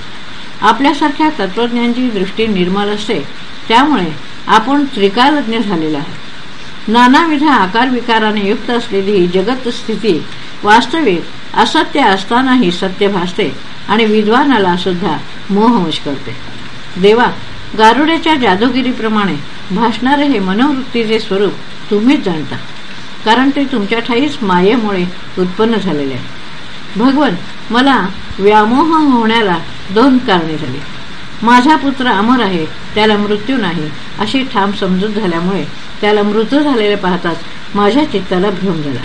A: आपल्यासारख्या तत्वज्ञांची दृष्टी निर्मल असते. त्यामुळे आपण त्रिकालज्ञ झालेला आहे. नानाविध आकार विकाराने युक्त असलेली ही जगत स्थिती वास्तविक असत्य असतानाही सत्य भासते आणि विद्वानाला सुद्धा मोहवश करते देवा गारुड्याच्या जादूगिरीप्रमाणे भासणारे हे मनोवृत्तीचे स्वरूप तुम्हीच जाणता कारण ते तुमच्या ठाईच मायेमुळे उत्पन्न झालेले आहे. भगवन मला व्यामोह होण्याला दोन कारणे झाली. माझा पुत्र अमर आहे त्याला मृत्यू नाही अशी ठाम समजूत झाल्यामुळे त्याला मृत झालेले पाहताच माझ्या चित्ताला भ्रम झाला.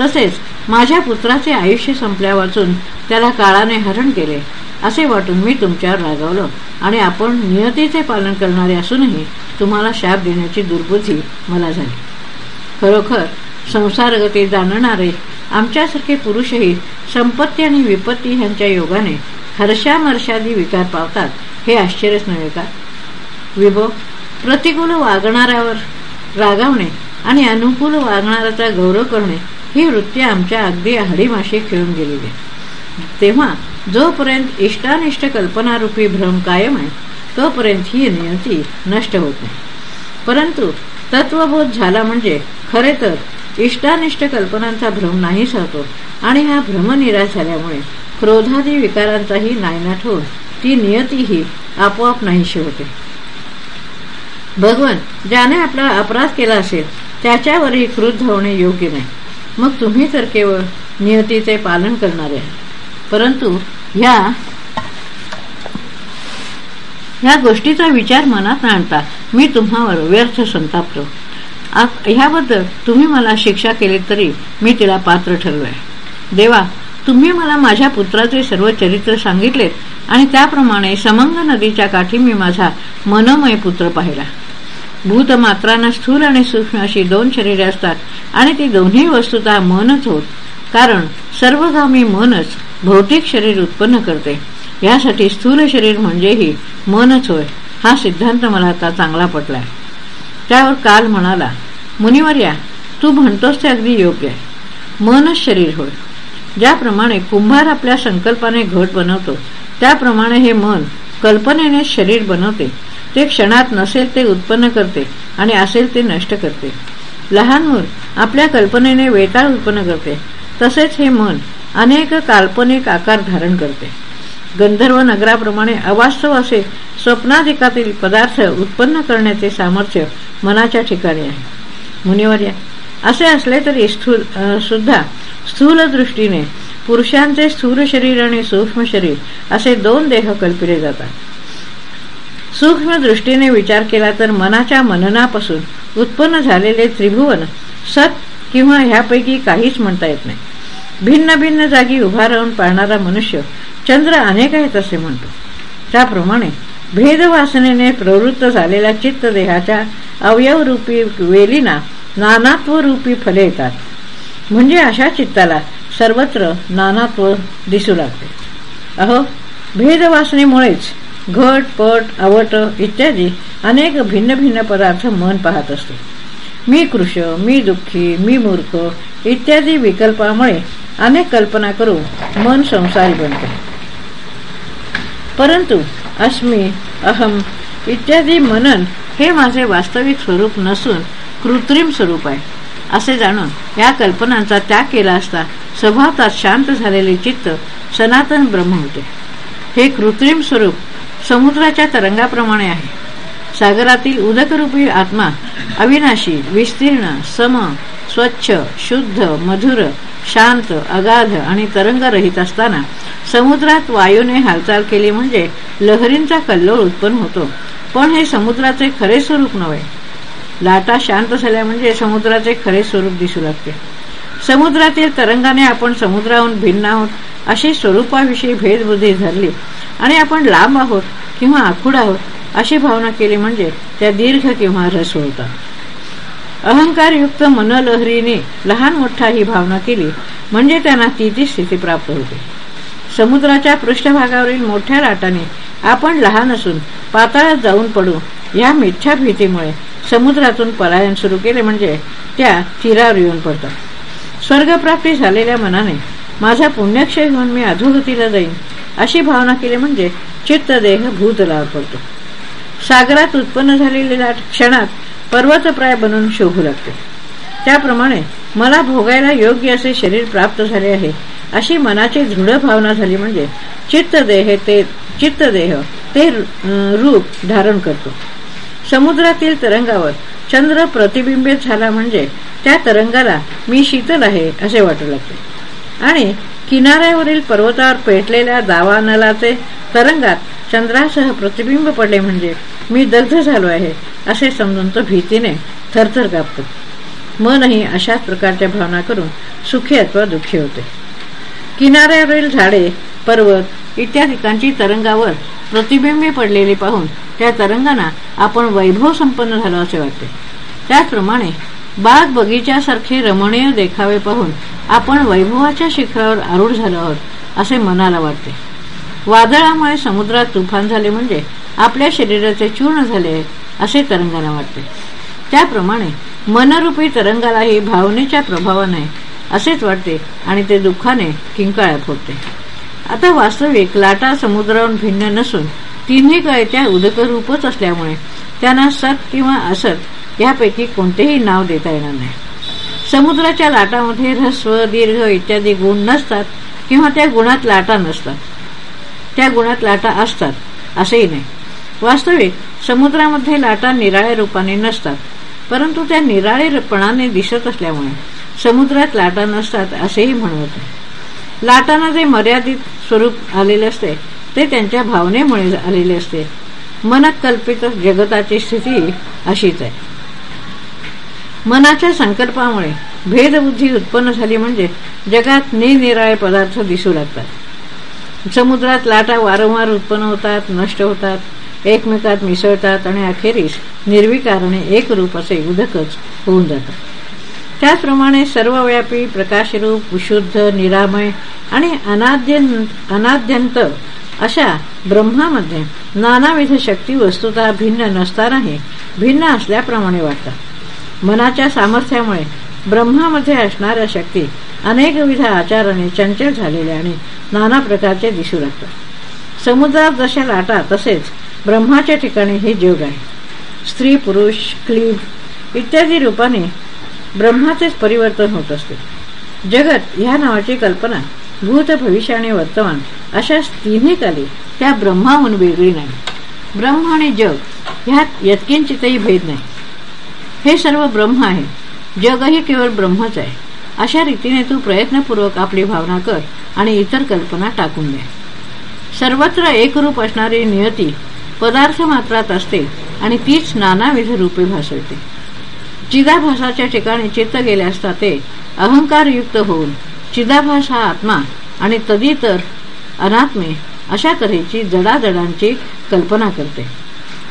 A: तसेच माझ्या पुत्राचे आयुष्य संपल्या वाचून त्याला काळाने हरण केले असे वाटून मी तुमच्यावर रागावलो आणि आपण नियतीचे पालन करणारे असूनही तुम्हाला शाप देण्याची दुर्बुद्धी मला झाली. खरोखर संसारगती जाणणारे आमच्यासारखे पुरुषही संपत्ती आणि विपत्ती ह्यांच्या योगाने हर्षामर्षादी विकार पावतात हे आश्चर्यच नव्हे का विभो प्रतिकूल वागणाऱ्यावर रागावणे आणि अनुकूल वागणाऱ्याचा गौरव करणे ही वृत्ती आमच्या अगदी हाडीमाशी खेळून गेलेली तेव्हा जोपर्यंत इष्टानिष्ट कल्पनारूपी भ्रम कायम आहे तोपर्यंत ही नियती नष्ट होत नाही. परंतु तत्वबोध झाला म्हणजे खरे तर इष्टानिष्ट कल्पनांचा भ्रम नाही होतो आणि हा भ्रमनिराश झाल्यामुळे क्रोधादी विकारांचाही नायनाट होऊन ती नियतीही आपोआप नाहीशी होते. भगवान ज्याने आपला अपराध केला असेल त्याच्यावरही क्रुद्ध होणे योग्य नाही. मग तुम्ही तर केवळ नियतीचे पालन करणारे परंतु ह्या ह्या गोष्टीचा विचार मनात आणता मी तुम्हावर व्यर्थ संतापलो ह्याबद्दल तुम्ही मला शिक्षा केली तरी मी तिला पात्र ठरलोय. देवा तुम्ही मला माझ्या पुत्राचे सर्व चरित्र सांगितलेत आणि त्याप्रमाणे समंग नदीच्या काठी मी माझा मनमय पुत्र पाहिला. भूत मात्रांना स्थूल आणि सूक्ष्म अशी दोन शरीरे असतात आणि ती दोन्ही वस्तुता मनच होत. कारण सर्वगामी मनच भौतिक शरीर उत्पन्न करते. यासाठी स्थूल शरीर म्हणजेही मनच होय हा सिद्धांत मला आता चांगला पटला त्यावर काल म्हणाला मुनिवर्या तू म्हणतोस ते अगदी योग्य आहे. मनच शरीर होय. ज्याप्रमाणे कुंभार आपल्या संकल्पाने घट बनवतो त्याप्रमाणे हे मन कल्पनेने शरीर बनवते. ते क्षणात नसेल ते उत्पन्न करते आणि असेल ते नष्ट करते. लहान मूल आपल्या कल्पनेने वेताळ उत्पन्न करते. तसेच हे मन अनेक काल्पनिक आकार धारण करते. गंधर्व नगराप्रमाणे अवास्तव असे स्वप्नाधिकातील पदार्थ उत्पन्न करण्याचे सामर्थ्य मनाच्या ठिकाणी आहे. मुनिवर्या असे असले तरी स्थूल सुद्धा स्थूल दृष्टीने पुरुषांचे स्थूल शरीर आणि सूक्ष्म शरीर असे दोन देह कल्पिले जातात. सूक्ष्म दृष्टीने विचार केला तर मनाच्या मननापासून उत्पन्न झालेले त्रिभुवन सत किंवा ह्यापैकी काहीच म्हणता येत नाही. भिन्न भिन्न जागी उभा राहून पाळणारा मनुष्य चंद्र अनेक आहेत असे म्हणतो. त्याप्रमाणे भेदवासनेने प्रवृत्त झालेल्या चित्त देहाच्या अवयवरूपी वेलीना नानात्वरूपी फले येतात. म्हणजे अशा चित्ताला सर्वत्र नानात्व दिसू लागते. अहो भेदवासनेमुळेच घट पट आवट इत्यादी अनेक भिन्न भिन्न पदार्थ मन पाहत असते. मी कृश मी दुःखी मी मूर्ख इत्यादी विकल्पामुळे अनेक कल्पना करून मन संसारी बनते. परंतु अस्मी अहम इत्यादी मनन हे माझे वास्तविक स्वरूप नसून कृत्रिम स्वरूप आहे. असे जाणून या कल्पनांचा त्याग केला असता स्वभावतात शांत झालेले चित्त सनातन ब्रह्म होते. हे कृत्रिम स्वरूप समुद्राच्या तरंगाप्रमाणे आहे. सागरातील उदकरूपी आत्मा अविनाशी विस्तीर्ण सम स्वच्छ शुद्ध मधुर शांत अगाध आणि तरंगरहित असताना समुद्रात वायूने हालचाल केली म्हणजे लहरींचा कल्लोळ उत्पन्न होतो. पण हे समुद्राचे खरे स्वरूप नव्हे. लाटा शांत झाल्या म्हणजे समुद्राचे खरे स्वरूप दिसू लागते. समुद्रातील तरंगाने आपण समुद्राहून भिन्न आहोत अशी स्वरूपाविषयी भेदबुद्धी धरली आणि आपण लांब आहोत किंवा आखूड आहोत अशी भावना केली म्हणजे त्या दीर्घ किंवा रस होतात अहंकारयुक्त मनलहरीने लहान मोठा ही भावना केली म्हणजे त्यांना ती ती स्थिती प्राप्त होते. समुद्राच्या पृष्ठभागावरील मोठ्या लाटाने आपण लहान असून पाताळात जाऊन पडू या मिथ्या भीतीमुळे समुद्रातून पलायन सुरू केले म्हणजे त्या तीरावर येऊन पडतात. स्वर्गप्राप्ती झालेल्या मनाने माझा पुण्यक्षय होऊन मी अधोगतीला जाईन. अशी भावना केली म्हणजे चित्तदेह भूतलावर पडतो. सागरात उत्पन्न झालेल्या क्षणात पर्वतप्राय बनून शोभू लागते. त्याप्रमाणे मला भोगायला योग्य असे शरीर प्राप्त झाले आहे. अशी मनाची दृढ भावना झाली म्हणजे चित्तदेह ते चित्तदेह ते रूप धारण करतो. समुद्रातील तरंगावर चंद्र प्रतिबिंबित झाला म्हणजे त्या तरंगाला मी शीतल आहे असे वाटू लागते. आणि किनाऱ्यावरील पर्वतावर पेटलेल्या दावानलाचे तरंगात चंद्रासह प्रतिबिंब पडले म्हणजे मी दग्ध झालो आहे असे समजून तो भीतीने थरथर कापतो. मनही अशाच प्रकारच्या भावना करून सुखी अथवा दुःखी होते. किनाऱ्यावरील झाडे पर्वत इत्यादिकांची तरंगावर प्रतिबिंबे पडलेले पाहून त्या तरंगांना आपण वैभव संपन्न झालो असे वाटते. त्याचप्रमाणे बाग बगीच्यासारखे रमणीय देखावे पाहून आपण वैभवाच्या शिखरावर आरूढ झालो आहोत असे मनाला वाटते. वादळामुळे समुद्रात तुफान झाले म्हणजे आपल्या शरीराचे चूर्ण झाले असे तरंगांना वाटते. त्याप्रमाणे मनरूपी तरंगालाही भावनेच्या प्रभावाने असेच वाटते आणि ते दुःखाने किंकाळ्यात होते आता वास्तविक लाटा समुद्रावरून भिन्न नसून तिन्ही कळत्या उदकरूपच असल्यामुळे त्यांना सत किंवा असत यापैकी कोणतेही नाव देता येणार नाही. समुद्राच्या लाटामध्ये ह्रस्व दीर्घ इत्यादी गुण नसतात किंवा त्या गुणात लाटा नसतात. त्या गुणात लाटा असतात असेही नाही. वास्तविक समुद्रामध्ये लाटा निराळ्या रूपाने नसतात परंतु त्या निराळेपणाने दिसत असल्यामुळे समुद्रात लाटा नसतात असेही म्हणत लाटांना जे मर्यादित स्वरूप आलेले असते ते त्यांच्या भावनेमुळे आलेले असते. मनकल्पित जगताची स्थिती अशीच आहे. मनाच्या संकल्पामुळे भेदबुद्धी उत्पन्न झाली म्हणजे जगात निनिराळे पदार्थ दिसू लागतात. समुद्रात लाटा वारंवार उत्पन्न होतात नष्ट होतात एकमेकात मिसळतात आणि अखेरीस निर्विकारणे एक रूप असे उदकच होऊन जातात. त्याचप्रमाणे सर्वव्यापी प्रकाशरूप विशुद्ध निरामय आणि अनाद्यंत अनाद्यंत अशा ब्रह्मामध्ये नानाविध शक्ती वस्तुता भिन्न नसतानाही भिन्न असल्याप्रमाणे वाटतात. मनाच्या सामर्थ्यामुळे ब्रह्मामध्ये असणाऱ्या शक्ती अनेकविध आचाराने चंचल झालेल्या आणि नाना प्रकारचे दिसू लागतात. समुद्रात जशा लाटा तसेच ब्रह्माच्या ठिकाणी हे जग आहे. स्त्री पुरुष क्लीब इत्यादी रूपाने ब्रह्माचेच परिवर्तन होत असते. जगत ह्या नावाची कल्पना भूत भविष्य आणि वर्तमान अशा तिन्ही काली त्या ब्रह्माहून वेगळी नाही. ब्रह्म आणि जग ह्यात यत्किंचितही भेद नाही. हे सर्व ब्रह्म आहे. जगही केवळ ब्रह्मच आहे. अशा रीतीने तू प्रयत्नपूर्वक आपली भावना कर आणि इतर कल्पना टाकून दे. सर्वत्र एकरूप असणारी नियती पदार्थ मात्रात असते आणि तीच नानाविध रूपे भासवते. चिदाभासाच्या ठिकाणी चित्त गेले असता ते अहंकारयुक्त होऊन चिदाभास हा आत्मा आणि तदितर अनात्मे अशा तऱ्हेची जडाजडांची कल्पना करते.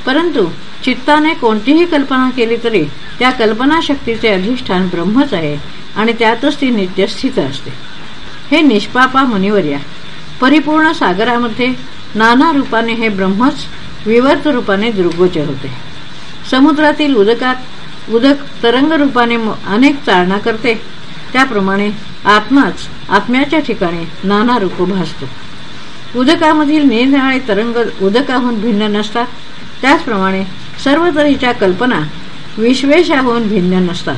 A: परंतु चित्ताने कोणतीही कल्पना केली तरी त्या कल्पनाशक्तीचे अधिष्ठान ब्रह्मच आहे आणि त्यातच ती नित्यस्थित असते. हे निष्पापा मुनिवर्या परिपूर्ण सागरामध्ये नाना रूपाने हे ब्रह्मच विवर्त रूपाने दृग्गोचर होते. समुद्रातील उदकात उदक तरंग रूपाने अनेक चालना करते. त्याप्रमाणे आत्माच आत्म्याच्या ठिकाणी नाना रूप भासतो. उदकामधील निरनिराळे तरंग उदकाहून भिन्न नसतात. त्याचप्रमाणे सर्व तऱ्हेच्या कल्पना विश्वेशाहून भिन्न नसतात.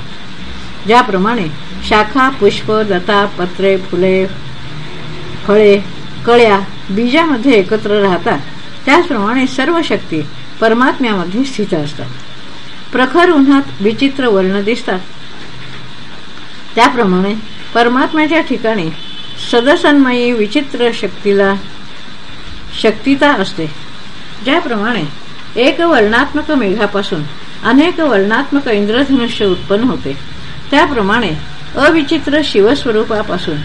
A: ज्याप्रमाणे शाखा पुष्प लता पत्रे फुले फळे कळ्या बीजामध्ये एकत्र राहतात. त्याचप्रमाणे सर्व शक्ती परमात्म्यामध्ये स्थित असतात. प्रखर उन्हात विचित्र वर्ण दिसतात. त्याप्रमाणे परमात्म्याच्या ठिकाणी सदसन्मयी विचित्र शक्तीला शक्तिता असते. ज्याप्रमाणे एक वर्णात्मक मेघापासून अनेक वर्णात्मक इंद्रधनुष्य उत्पन्न होते. त्याप्रमाणे अविचित्र शिवस्वरूपापासून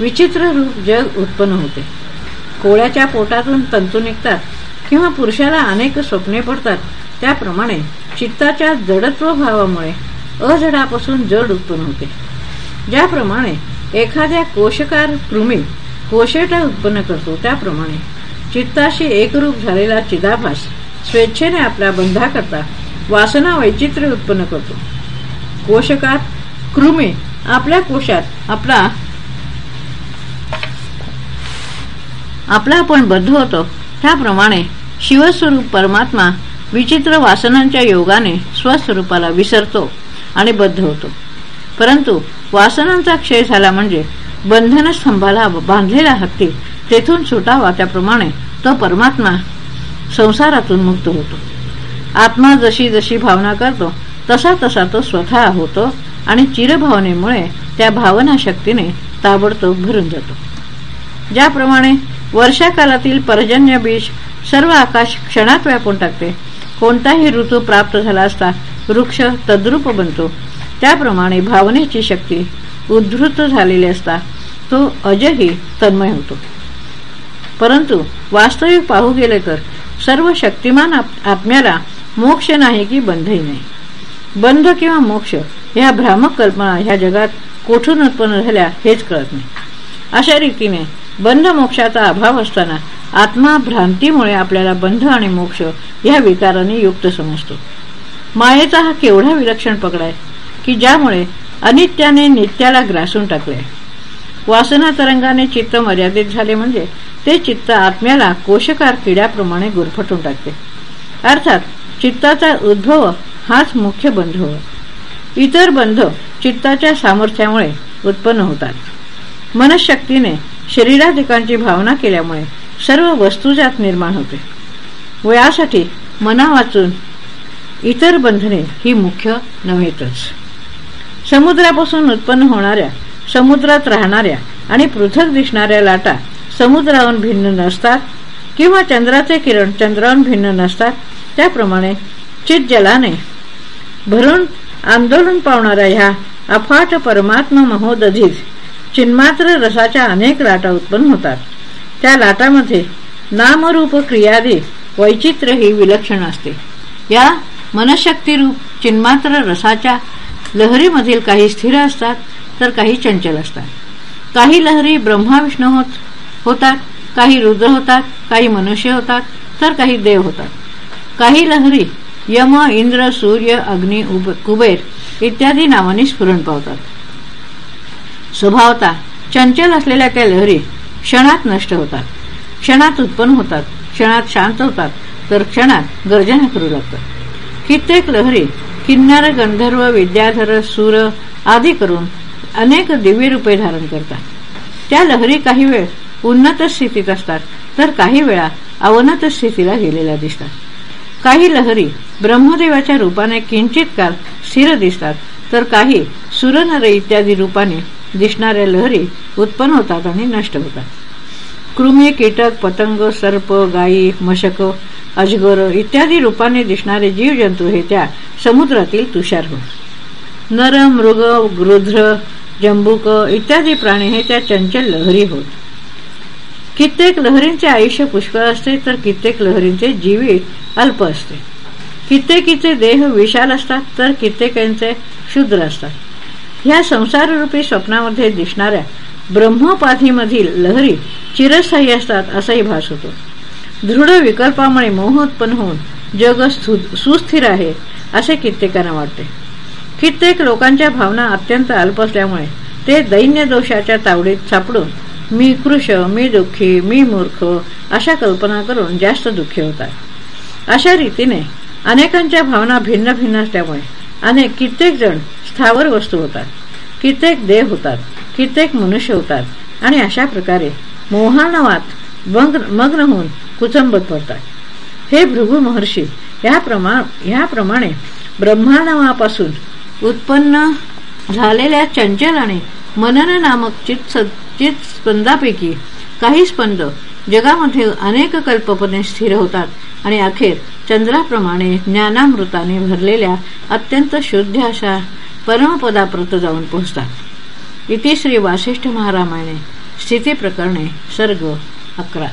A: विचित्र रूप जग उत्पन्न होते. कोळ्याच्या पोटातून तंतू निघतात किंवा पुरुषाला अनेक स्वप्ने पडतात. त्याप्रमाणे चित्ताच्या जडत्व भावामुळे अजडापासून जड उत्पन्न होते. ज्याप्रमाणे एखाद्या कोशकार कृमी कोशेटा उत्पन्न करतो त्याप्रमाणे चित्ताशी एकरूप झालेला चिदाभास स्वेच्छेने आपल्या बंधाकरता वासना वैचित्र्य उत्पन्न करतो. कोशकात कृमी आपल्या कोशात आपला आपला आपण बद्ध होतो. त्याप्रमाणे शिवस्वरूप परमात्मा विचित्र वासनांच्या योगाने स्वस्वरूपाला विसरतो आणि बद्ध होतो. परंतु वासनांचा क्षय झाला म्हणजे बंधन स्तंभाला बांधलेला हत्ती तेथून सुटावा त्याप्रमाणे तो परमात्मा संसारातून मुक्त होतो. आत्मा जशी जशी भावना करतो तसा तसा तो स्वतः होतो आणि चिरभावनेमुळे त्या भावना शक्तीने ताबडतोब भरून जातो. ज्याप्रमाणे वर्षाकालातील पर्जन्य बीज सर्व आकाश क्षणात व्यापून टाकते कोणताही ऋतू प्राप्त झाला असता वृक्ष तद्रूप बनतो. त्याप्रमाणे भावनेची शक्ती उद्धृत झालेली असता तो अजही तन्मय होतो. परंतु वास्तविक पाहू गेले तर सर्व शक्तिमान आत्म्याला मोक्ष नाही की बंधही नाही. बंध किंवा मोक्ष ह्या भ्रामक कल्पना ह्या जगात कोठून उत्पन्न झाल्या हेच कळत नाही. अशा रीतीने बंध मोक्षाचा अभाव असताना आत्मा भ्रांतीमुळे आपल्याला बंध आणि मोक्ष या विकाराने युक्त समजतो. मायेचा हा केवढा विलक्षण पकडाय की ज्यामुळे अनित्याने नित्याला ग्रासून टाकले वासना तरंगाने चित्त मर्यादित झाले म्हणजे ते चित्त आत्म्याला कोशकार किड्याप्रमाणे गुरफटून टाकते. अर्थात चित्ताचा उद्भव हाच मुख्य बंध होय. इतर बंध चित्ताच्या सामर्थ्यामुळे उत्पन्न होतात. मनशक्तीने शरीराधिकांची भावना केल्यामुळे सर्व वस्तुजात निर्माण होते. व यासाठी मना वाचून इतर बंधने ही मुख्य नव्हेतच. समुद्रापासून उत्पन्न होणाऱ्या समुद्रात राहणाऱ्या आणि पृथक दिसणाऱ्या लाटा समुद्राहून भिन्न नसतात किंवा चंद्राचे किरण चंद्राहून भिन्न नसतात त्याप्रमाणे चित जलाने भरून आंदोलन पावणाऱ्या ह्या अफाट परमात्मा महोदधीत चिन्मात्र रसाच्या अनेक लाटा उत्पन्न होतात. त्या लाटामध्ये नामरूप क्रियादी वैचित्र्य ही विलक्षण असते. या मनशक्तीरूप चिन्मात्र रसाच्या लहरीमधील काही स्थिर असतात तर काही चंचल असतात. काही लहरी ब्रह्माविष्णू होत होतात काही रुद्र होतात काही मनुष्य होतात तर काही देव होतात. काही लहरी यम इंद्र सूर्य अग्नि कुबेर इत्यादी नावाने स्फुरण पावतात. स्वभावता चंचल असलेल्या त्या लहरी क्षणात नष्ट होतात. क्षणात उत्पन्न होतात. क्षणात शांत होतात. तर क्षणात गर्जना करू लागतात. कित्येक लहरी किन्नर गंधर्व विद्याधर सूर आदी करून अनेक दिव्य रूपे धारण करतात. त्या लहरी काही वेळ उन्नत स्थितीत असतात तर काही वेळा अवनत स्थितीला गेलेल्या दिसतात. काही लहरी ब्रह्मदेवाच्या रूपाने किंचित काल स्थिर दिसतात तर काही सुरनर इत्यादी रूपाने दिसणाऱ्या लहरी उत्पन्न होतात आणि नष्ट होतात. कृमी कीटक पतंग सर्प गायी मशक अजगर इत्यादी रूपाने दिसणारे जीवजंतू हे त्या समुद्रातील तुषार होत. नर मृग गृध्र जंबुक इत्यादी प्राणी हे त्या चंचल लहरी होत. कित्येक लहरींचे आयुष्य पुष्कळ असते तर कित्येक लहरींचे जीवित अल्प असते. कित्येकीचे देह विशाल असतात तर कित्येकांचे क्षुद्र असतात. ह्या संसाररूपी स्वप्नामध्ये दिसणाऱ्या ब्रह्मोपाधीमधील लहरी चिरस्थायी असतात असाही भास होतो. दृढ विकल्पामुळे मोह उत्पन्न होऊन जग सुस्थिर आहे असे कित्येकांना वाटते. कित्येक लोकांच्या भावना अत्यंत अल्प असल्यामुळे ते दैन्य दोषाच्या तावडीत सापडून मी कृश मी दुःखी मी मूर्ख अशा कल्पना करून जास्त दुःखी होतात. अशा रीतीने अनेकांच्या भावना भिन्न भिन्न असल्यामुळे अनेक कित्येक जण स्थावर वस्तू होतात. कित्येक देह होतात कित्येक मनुष्य होतात आणि अशा प्रकारे मोहानवात मग्न होऊन कुचंबत पडतात. हे भृगु महर्षी ह्याप्रमाणे ब्रह्मानवापासून उत्पन्न झालेल्या चंचल आणि मनन नामक चित चित स्पंदापैकी काही स्पंद जगामध्ये अनेक कल्पपणे स्थिर होतात आणि अखेर चंद्राप्रमाणे ज्ञानामृताने भरलेल्या अत्यंत शुद्ध अशा परमपदाप्रत जाऊन पोहोचतात. इतिश्री वासिष्ठ महारामाने स्थिती प्रकरणे सर्ग अकरा.